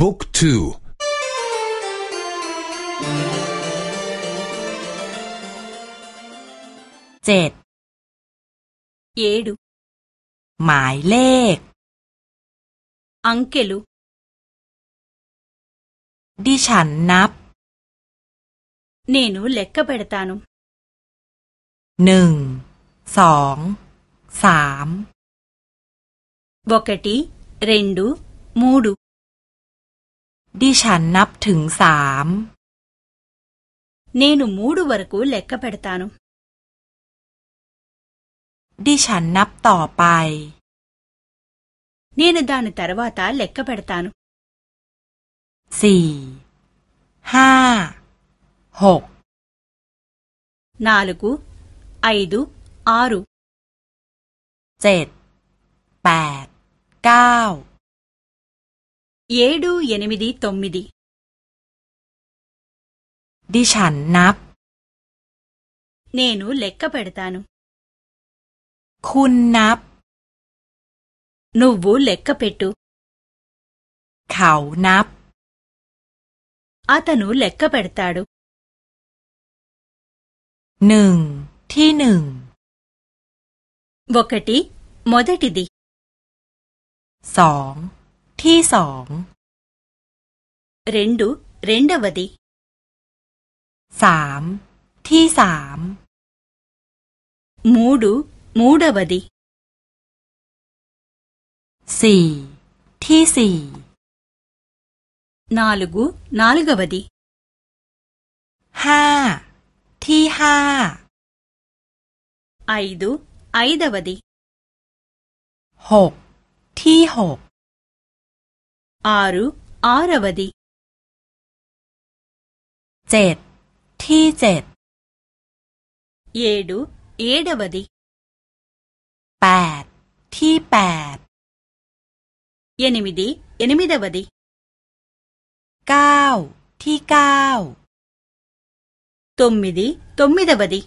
บุ๊กทู เจ็ด ఏడు หมายเลข అంకెలు ดิฉันนับ నేను లెక్క పెడతాను หนึ่ง สอง สาม ఒకటి రెండు మూడు ดิฉันนับถึงสาม నేను మూడు వరకు లెక్క పెడతాను ดิฉันนับต่อไป నేను దాని తర్వాత లెక్క పెడతాను สี่ ห้า หก నాలుగు ఐదు ఆరు เจ็ด แปด เก้า ఏడు ఎనిమిది తొమ్మిది ดิฉันนับ నేను లెక్క పెడతాను คุณนับ నువ్వు లెక్క పెట్టు เขานับ అతను లెక్క పెడతాడు หนึ่ง ที่หนึ่ง ఒకటి మొదటిది สอง ที่สองเรนดูเรนดาวดีสามที่สามมูดูมูดาวดีสี่ที่สี่นาลกูนาลกาวดีห้าที่ห้าไอดูไอดาวดีหกที่หก ఆరు ఆరవది เจ็ด ที่เจ็ด ఏడు ఏడవది แปด ที่แปด ఎనిమిది ఎనిమిదవది เก้า ที่เก้า తొమ్మిది తొమ్మిదవది